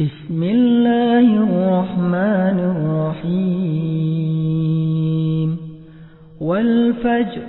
بسم الله الرحمن الرحيم. والفجر